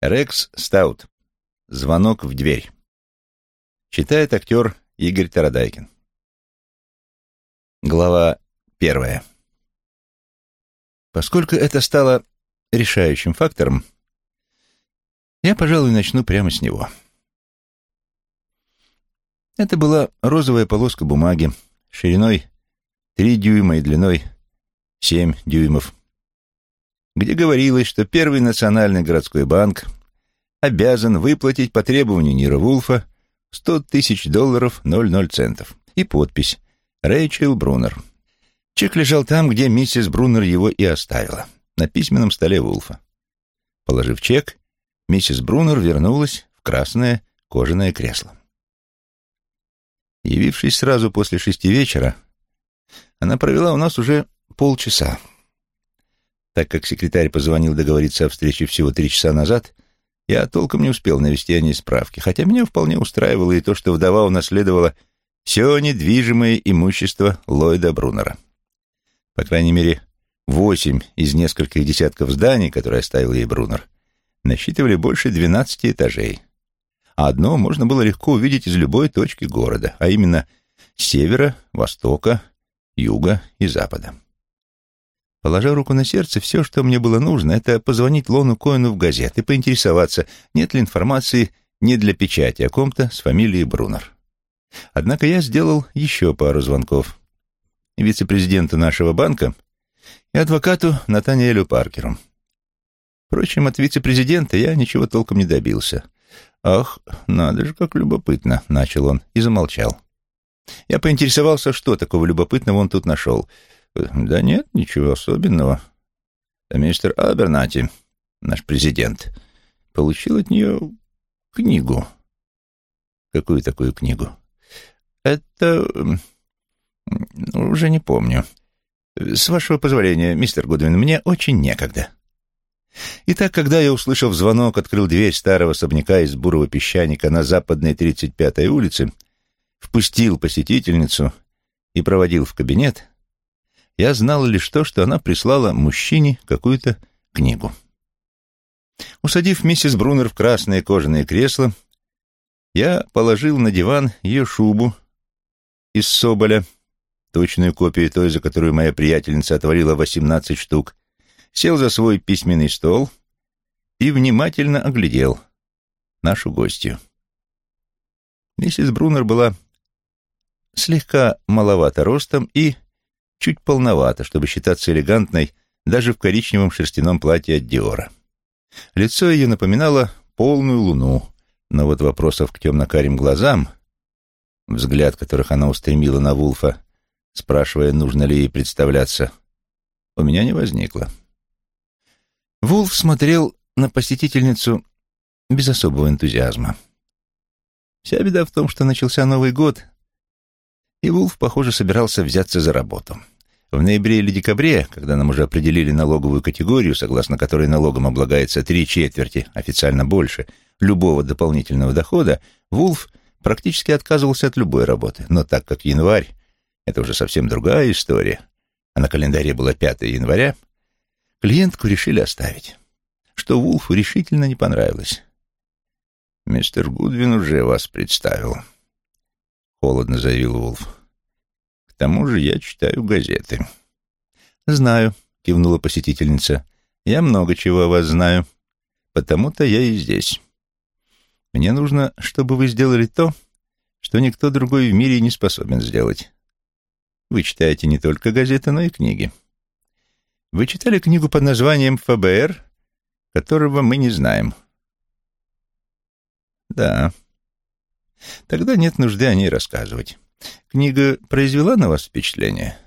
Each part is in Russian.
Рекс Стаут. Звонок в дверь. Читает актер Игорь Тарадайкин. Глава первая. Поскольку это стало решающим фактором, я, пожалуй, начну прямо с него. Это была розовая полоска бумаги шириной 3 дюйма и длиной 7 дюймов, где говорилось, что Первый национальный городской банк обязан выплатить по требованию Нира Вулфа 100 тысяч долларов 00 центов и подпись «Рэйчел Брунер». Чек лежал там, где миссис Брунер его и оставила, на письменном столе Вулфа. Положив чек, миссис Брунер вернулась в красное кожаное кресло. Явившись сразу после шести вечера, она провела у нас уже полчаса. Так как секретарь позвонил договориться о встрече всего три часа назад, я толком не успел навести о ней справки, хотя меня вполне устраивало и то, что вдова унаследовала все недвижимое имущество Ллойда Брунера. По крайней мере, восемь из нескольких десятков зданий, которые оставил ей Брунер, насчитывали больше двенадцати этажей. А одно можно было легко увидеть из любой точки города, а именно с севера, востока, юга и запада. Положа руку на сердце, все, что мне было нужно, это позвонить Лону Коэну в газет и поинтересоваться, нет ли информации не для печати о ком-то с фамилией Брунер. Однако я сделал еще пару звонков. Вице-президенту нашего банка и адвокату Натаниэлю Паркеру. Впрочем, от вице-президента я ничего толком не добился. «Ах, надо же, как любопытно», — начал он и замолчал. Я поинтересовался, что такого любопытного он тут нашел — да нет, ничего особенного. А мистер Абернати, наш президент, получил от нее книгу. Какую такую книгу? Это... уже не помню. С вашего позволения, мистер Гудвин, мне очень некогда. Итак, когда я, услышав звонок, открыл дверь старого особняка из бурого песчаника на западной 35-й улице, впустил посетительницу и проводил в кабинет, я знал лишь то, что она прислала мужчине какую-то книгу. Усадив миссис Брунер в красное кожаное кресло, я положил на диван ее шубу из соболя, точную копию той, за которую моя приятельница отворила восемнадцать штук, сел за свой письменный стол и внимательно оглядел нашу гостью. Миссис Брунер была слегка маловато ростом и чуть полновато, чтобы считаться элегантной даже в коричневом шерстяном платье от Диора. Лицо ее напоминало полную луну, но вот вопросов к темно-карим глазам, взгляд которых она устремила на Вулфа, спрашивая, нужно ли ей представляться, у меня не возникло. Вулф смотрел на посетительницу без особого энтузиазма. Вся беда в том, что начался Новый год, и Вулф, похоже, собирался взяться за работу. В ноябре или декабре, когда нам уже определили налоговую категорию, согласно которой налогом облагается три четверти, официально больше, любого дополнительного дохода, Вулф практически отказывался от любой работы. Но так как январь — это уже совсем другая история, а на календаре было 5 января, клиентку решили оставить, что Вулфу решительно не понравилось. «Мистер Гудвин уже вас представил», — холодно заявил Вулф. «К тому же я читаю газеты». «Знаю», — кивнула посетительница. «Я много чего о вас знаю. Потому-то я и здесь. Мне нужно, чтобы вы сделали то, что никто другой в мире не способен сделать. Вы читаете не только газеты, но и книги. Вы читали книгу под названием «ФБР», которого мы не знаем?» «Да», Тогда нет нужды о ней рассказывать. Книга произвела на вас впечатление?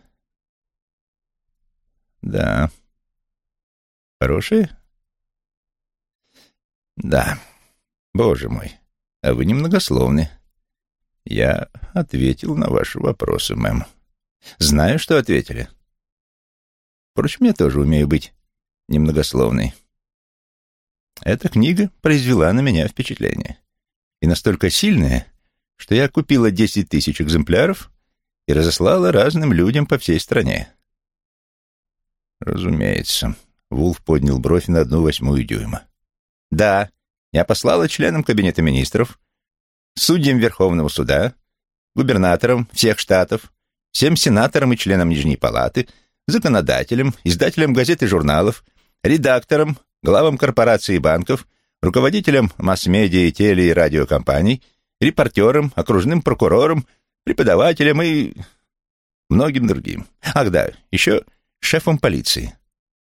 Да. Хорошая? Да. Боже мой, а вы немногословны. Я ответил на ваши вопросы, мэм. Знаю, что ответили. Впрочем, я тоже умею быть немногословной. Эта книга произвела на меня впечатление и настолько сильная, что я купила десять тысяч экземпляров и разослала разным людям по всей стране. Разумеется. Вулф поднял бровь на одну восьмую дюйма. Да, я послала членам Кабинета министров, судьям Верховного суда, губернаторам всех штатов, всем сенаторам и членам Нижней палаты, законодателям, издателям газет и журналов, редакторам, главам корпораций и банков, руководителям масс-медиа, теле- и радиокомпаний, репортерам, окружным прокурорам, преподавателям и многим другим. Ах да, еще шефом полиции.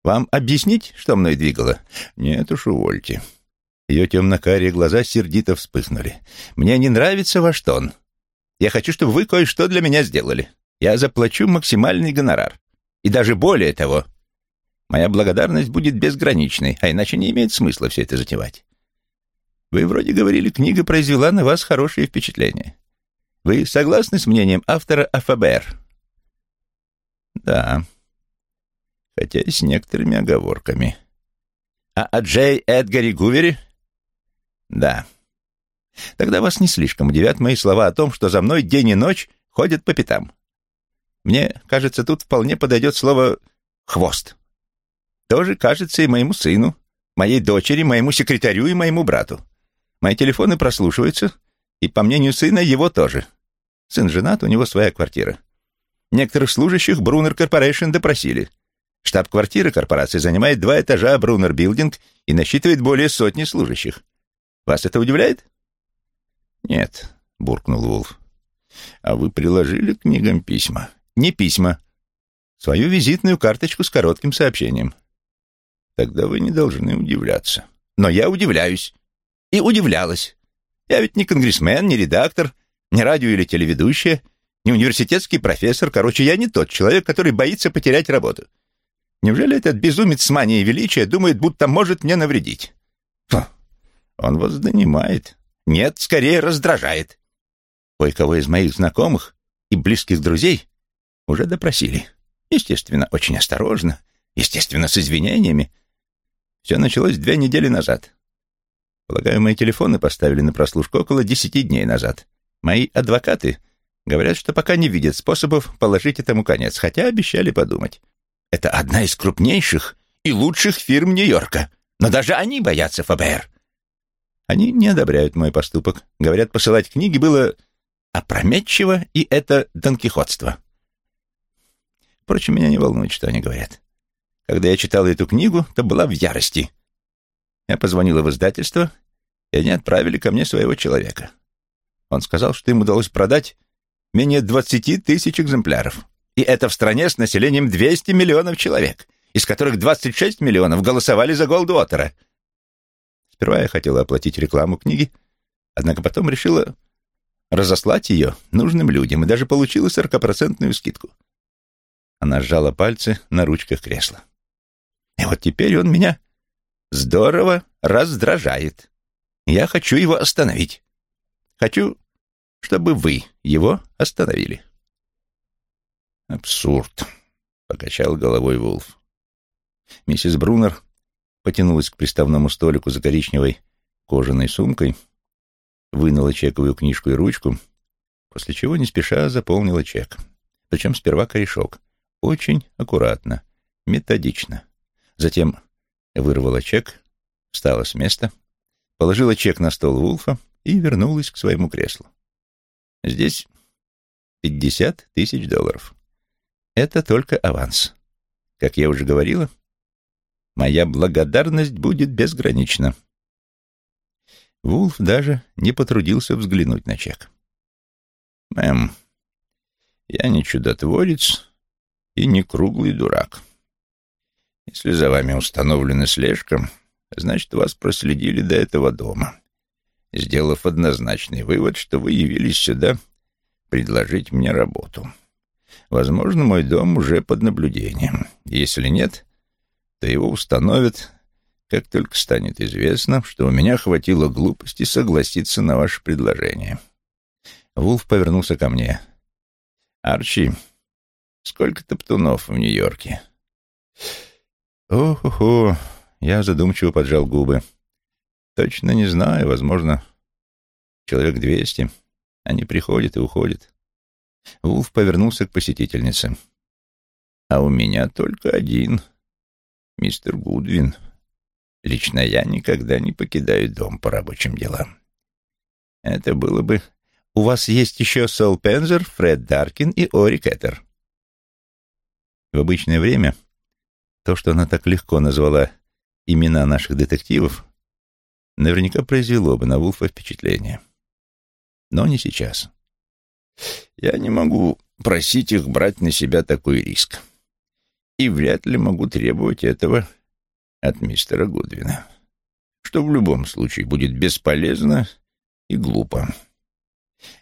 Вам объяснить, что мной двигало? Нет уж, увольте. Ее темно-карие глаза сердито вспыхнули. Мне не нравится ваш тон. Я хочу, чтобы вы кое-что для меня сделали. Я заплачу максимальный гонорар. И даже более того, моя благодарность будет безграничной, а иначе не имеет смысла все это затевать. Вы вроде говорили, книга произвела на вас хорошее впечатление. Вы согласны с мнением автора о ФБР? Да, хотя и с некоторыми оговорками. А о Джей Эдгаре Гувере? Да. Тогда вас не слишком удивят мои слова о том, что за мной день и ночь ходят по пятам. Мне кажется, тут вполне подойдет слово «хвост». Тоже кажется и моему сыну, моей дочери, моему секретарю и моему брату. Мои телефоны прослушиваются, и, по мнению сына, его тоже. Сын женат, у него своя квартира. Некоторых служащих Брунер Корпорейшн допросили. Штаб-квартира корпорации занимает два этажа Брунер Билдинг и насчитывает более сотни служащих. Вас это удивляет? Нет, буркнул Вулф. А вы приложили к книгам письма? Не письма. Свою визитную карточку с коротким сообщением. Тогда вы не должны удивляться. Но я удивляюсь. И удивлялась. Я ведь не конгрессмен, не редактор, не радио или телеведущая, не университетский профессор. Короче, я не тот человек, который боится потерять работу. Неужели этот безумец с манией величия думает, будто может мне навредить? Фу, он вас донимает. Нет, скорее раздражает. Кое-кого из моих знакомых и близких друзей уже допросили. Естественно, очень осторожно, естественно, с извинениями. Все началось две недели назад. Полагаю, мои телефоны поставили на прослушку около десяти дней назад. Мои адвокаты говорят, что пока не видят способов положить этому конец, хотя обещали подумать. Это одна из крупнейших и лучших фирм Нью-Йорка, но даже они боятся ФБР. Они не одобряют мой поступок. Говорят, посылать книги было опрометчиво, и это донкихотство. Впрочем, меня не волнует, что они говорят. Когда я читала эту книгу, то была в ярости. Я позвонила в издательство, и они отправили ко мне своего человека. Он сказал, что им удалось продать менее 20 тысяч экземпляров. И это в стране с населением 200 миллионов человек, из которых 26 миллионов голосовали за Голдуотера. Сперва я хотела оплатить рекламу книги, однако потом решила разослать ее нужным людям и даже получила сорокопроцентную скидку. Она сжала пальцы на ручках кресла. И вот теперь он меня здорово раздражает. Я хочу его остановить. Хочу, чтобы вы его остановили. Абсурд, покачал головой Вулф. Миссис Брунер потянулась к приставному столику за коричневой кожаной сумкой, вынула чековую книжку и ручку, после чего не спеша заполнила чек. Причем сперва корешок. Очень аккуратно, методично. Затем вырвала чек, встала с места, положила чек на стол Вулфа и вернулась к своему креслу. Здесь пятьдесят тысяч долларов. Это только аванс. Как я уже говорила, моя благодарность будет безгранична. Вулф даже не потрудился взглянуть на чек. «Мэм, я не чудотворец и не круглый дурак. Если за вами установлена слежка, значит, вас проследили до этого дома, сделав однозначный вывод, что вы явились сюда предложить мне работу. Возможно, мой дом уже под наблюдением. Если нет, то его установят как только станет известно, что у меня хватило глупости согласиться на ваше предложение. Вулф повернулся ко мне. «Арчи, сколько топтунов в Нью-Йорке?» «Ох-охо!» — я задумчиво поджал губы. «Точно не знаю, возможно, человек двести. Они приходят и уходят». Вулф повернулся к посетительнице. «А у меня только один, мистер Гудвин». Лично я никогда не покидаю дом по рабочим делам. Это было бы... У вас есть еще Сол Пензер, Фред Даркин и Ори Кеттер. В обычное время то, что она так легко назвала имена наших детективов, наверняка произвело бы на Вулфа впечатление. Но не сейчас. Я не могу просить их брать на себя такой риск. И вряд ли могу требовать этого от мистера Гудвина, что в любом случае будет бесполезно и глупо.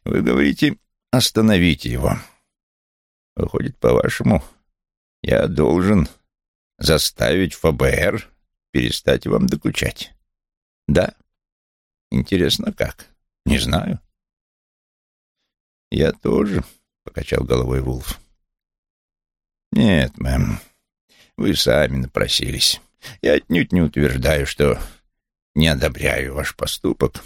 Вы говорите, остановите его. Выходит, по-вашему, я должен заставить ФБР перестать вам докучать. Да? Интересно, как? Не знаю. Я тоже, — покачал головой Вулф. Нет, мэм, вы сами напросились. Я отнюдь не утверждаю, что не одобряю ваш поступок,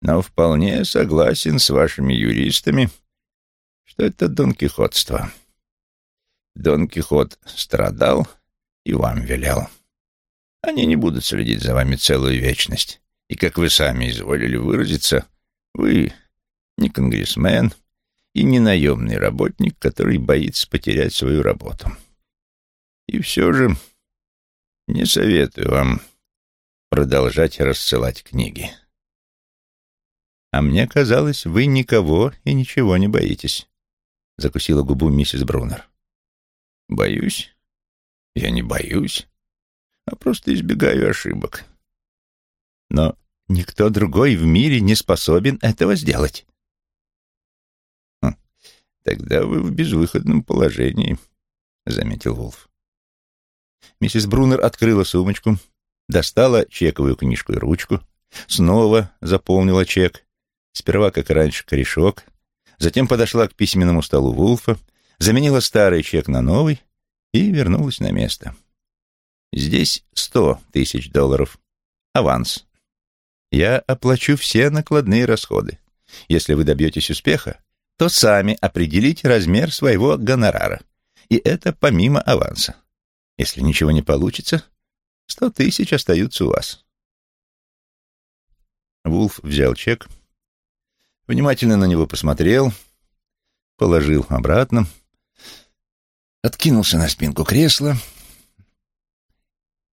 но вполне согласен с вашими юристами, что это Дон Кихотство. Дон Кихот страдал и вам велел. Они не будут следить за вами целую вечность. И, как вы сами изволили выразиться, вы не конгрессмен и не наемный работник, который боится потерять свою работу. И все же не советую вам продолжать рассылать книги. А мне казалось, вы никого и ничего не боитесь, — закусила губу миссис Брунер. Боюсь? Я не боюсь, а просто избегаю ошибок. Но никто другой в мире не способен этого сделать. Хм, тогда вы в безвыходном положении, — заметил Вулф. Миссис Брунер открыла сумочку, достала чековую книжку и ручку, снова заполнила чек, сперва, как раньше, корешок, затем подошла к письменному столу Вулфа, заменила старый чек на новый и вернулась на место. Здесь сто тысяч долларов. Аванс. Я оплачу все накладные расходы. Если вы добьетесь успеха, то сами определите размер своего гонорара. И это помимо аванса. Если ничего не получится, сто тысяч остаются у вас. Вулф взял чек, внимательно на него посмотрел, положил обратно, откинулся на спинку кресла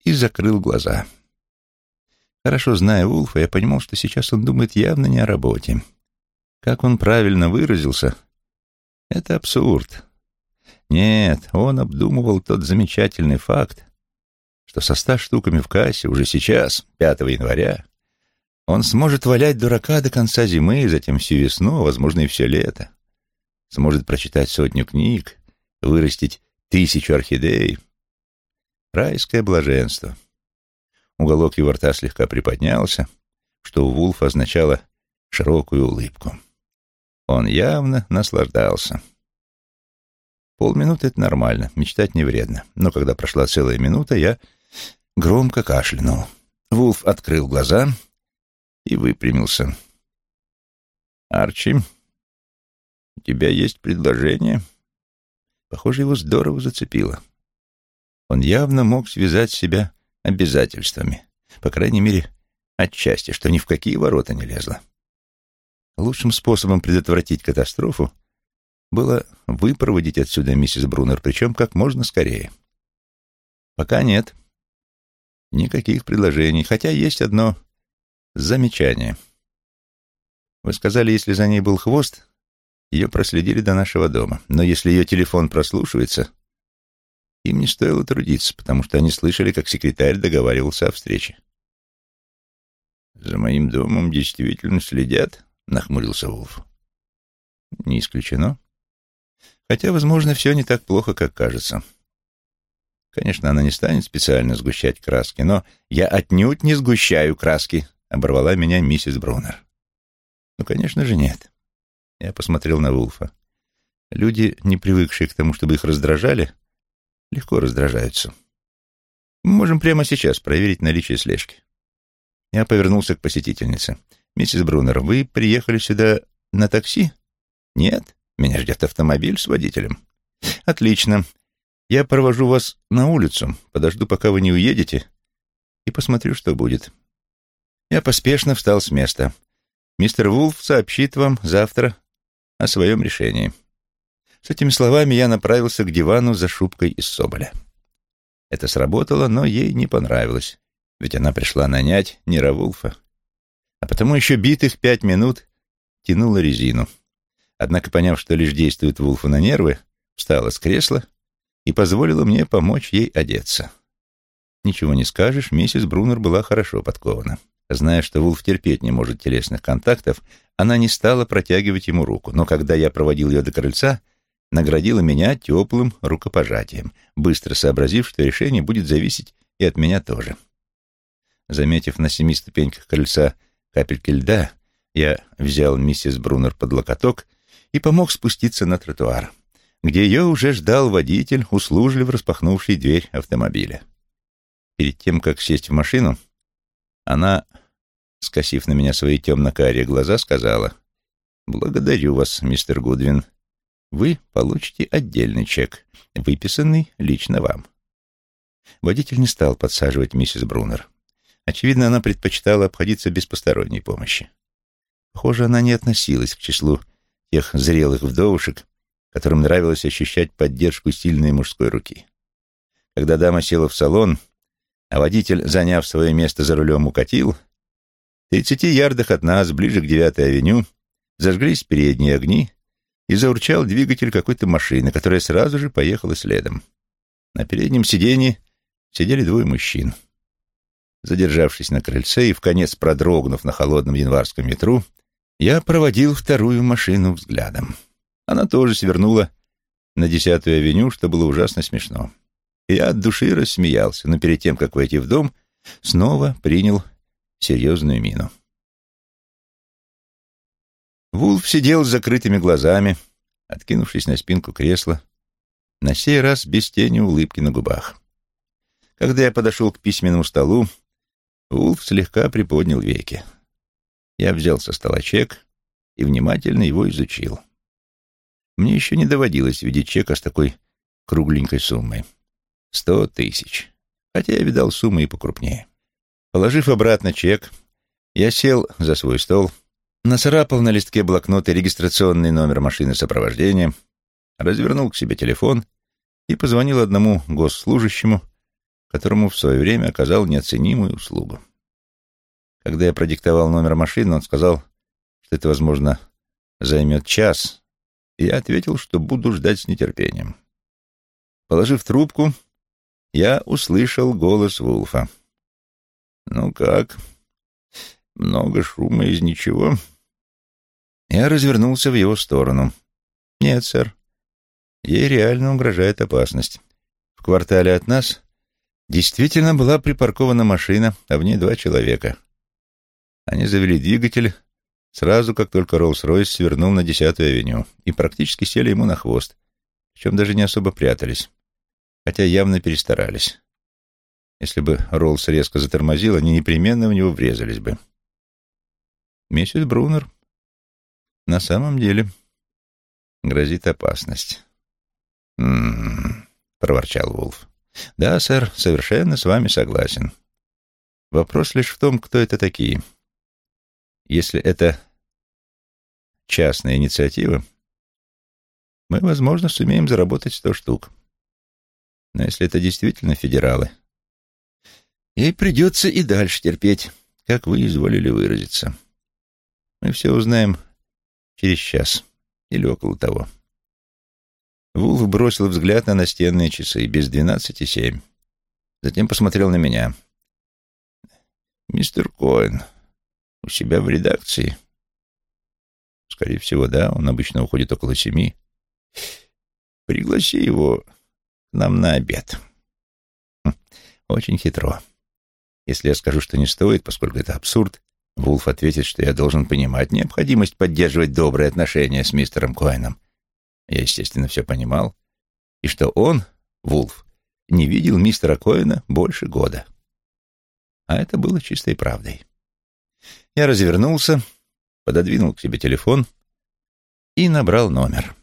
и закрыл глаза. Хорошо зная Вулфа, я понимал, что сейчас он думает явно не о работе. Как он правильно выразился, это абсурд. Нет, он обдумывал тот замечательный факт, что со ста штуками в кассе уже сейчас, 5 января, он сможет валять дурака до конца зимы, затем всю весну, а, возможно, и все лето. Сможет прочитать сотню книг, вырастить тысячу орхидей. Райское блаженство. Уголок его рта слегка приподнялся, что у Вулфа означало широкую улыбку. Он явно наслаждался. Полминуты — это нормально, мечтать не вредно. Но когда прошла целая минута, я громко кашлянул. Вулф открыл глаза и выпрямился. «Арчи, у тебя есть предложение?» Похоже, его здорово зацепило. Он явно мог связать себя обязательствами, по крайней мере, отчасти, что ни в какие ворота не лезло. Лучшим способом предотвратить катастрофу было выпроводить отсюда миссис Брунер, причем как можно скорее. Пока нет. Никаких предложений, хотя есть одно замечание. Вы сказали, если за ней был хвост, ее проследили до нашего дома. Но если ее телефон прослушивается, им не стоило трудиться, потому что они слышали, как секретарь договаривался о встрече. «За моим домом действительно следят?» — нахмурился Вулф. «Не исключено. Хотя, возможно, все не так плохо, как кажется. Конечно, она не станет специально сгущать краски, но я отнюдь не сгущаю краски», — оборвала меня миссис Брунер. «Ну, конечно же, нет. Я посмотрел на Вулфа. Люди, не привыкшие к тому, чтобы их раздражали, легко раздражаются. Мы можем прямо сейчас проверить наличие слежки. Я повернулся к посетительнице. «Миссис Брунер, вы приехали сюда на такси?» «Нет, меня ждет автомобиль с водителем». «Отлично. Я провожу вас на улицу, подожду, пока вы не уедете, и посмотрю, что будет. Я поспешно встал с места. Мистер Вулф сообщит вам завтра о своем решении. С этими словами я направился к дивану за шубкой из соболя. Это сработало, но ей не понравилось, ведь она пришла нанять Нира Вулфа. А потому еще битых пять минут тянула резину. Однако, поняв, что лишь действует Вулфу на нервы, встала с кресла и позволила мне помочь ей одеться. Ничего не скажешь, миссис Брунер была хорошо подкована. Зная, что Вулф терпеть не может телесных контактов, она не стала протягивать ему руку, но когда я проводил ее до крыльца, наградила меня теплым рукопожатием, быстро сообразив, что решение будет зависеть и от меня тоже. Заметив на семи ступеньках крыльца капельки льда, я взял миссис Брунер под локоток и помог спуститься на тротуар, где ее уже ждал водитель, услужливо распахнувший дверь автомобиля. Перед тем, как сесть в машину, она, скосив на меня свои темно-карие глаза, сказала, «Благодарю вас, мистер Гудвин. Вы получите отдельный чек, выписанный лично вам». Водитель не стал подсаживать миссис Брунер. Очевидно, она предпочитала обходиться без посторонней помощи. Похоже, она не относилась к числу тех зрелых вдовушек, которым нравилось ощущать поддержку сильной мужской руки. Когда дама села в салон, а водитель, заняв свое место за рулем, укатил, тридцати ярдах от нас, ближе к девятой авеню, зажглись передние огни, и заурчал двигатель какой-то машины, которая сразу же поехала следом. На переднем сиденье сидели двое мужчин. Задержавшись на крыльце и в конец продрогнув на холодном январском ветру, я проводил вторую машину взглядом. Она тоже свернула на десятую авеню, что было ужасно смешно. Я от души рассмеялся, но перед тем, как войти в дом, снова принял серьезную мину. Вулф сидел с закрытыми глазами, откинувшись на спинку кресла, на сей раз без тени улыбки на губах. Когда я подошел к письменному столу, Вулф слегка приподнял веки. Я взял со стола чек и внимательно его изучил. Мне еще не доводилось видеть чека с такой кругленькой суммой. Сто тысяч. Хотя я видал суммы и покрупнее. Положив обратно чек, я сел за свой стол, нацарапал на листке блокнота регистрационный номер машины сопровождения, развернул к себе телефон и позвонил одному госслужащему, которому в свое время оказал неоценимую услугу. Когда я продиктовал номер машины, он сказал, что это, возможно, займет час, и я ответил, что буду ждать с нетерпением. Положив трубку, я услышал голос Вулфа. «Ну как? Много шума из ничего?» Я развернулся в его сторону. «Нет, сэр. Ей реально угрожает опасность. В квартале от нас действительно была припаркована машина, а в ней два человека. Они завели двигатель сразу, как только Роллс-Ройс свернул на десятую авеню, и практически сели ему на хвост, причем даже не особо прятались хотя явно перестарались. Если бы Роллс резко затормозил, они непременно в него врезались бы. Миссис Брунер, на самом деле грозит опасность. «М-м-м», проворчал Вулф. «Да, сэр, совершенно с вами согласен. Вопрос лишь в том, кто это такие. Если это частная инициатива, мы, возможно, сумеем заработать сто штук. Но если это действительно федералы, ей придется и дальше терпеть, как вы изволили выразиться. Мы все узнаем через час или около того. Вулф бросил взгляд на настенные часы, без двенадцати семь. Затем посмотрел на меня. «Мистер Коэн, у себя в редакции?» «Скорее всего, да. Он обычно уходит около семи. Пригласи его нам на обед. Хм, очень хитро. Если я скажу, что не стоит, поскольку это абсурд, Вулф ответит, что я должен понимать необходимость поддерживать добрые отношения с мистером Коэном. Я, естественно, все понимал. И что он, Вулф, не видел мистера Коэна больше года. А это было чистой правдой. Я развернулся, пододвинул к себе телефон и набрал номер.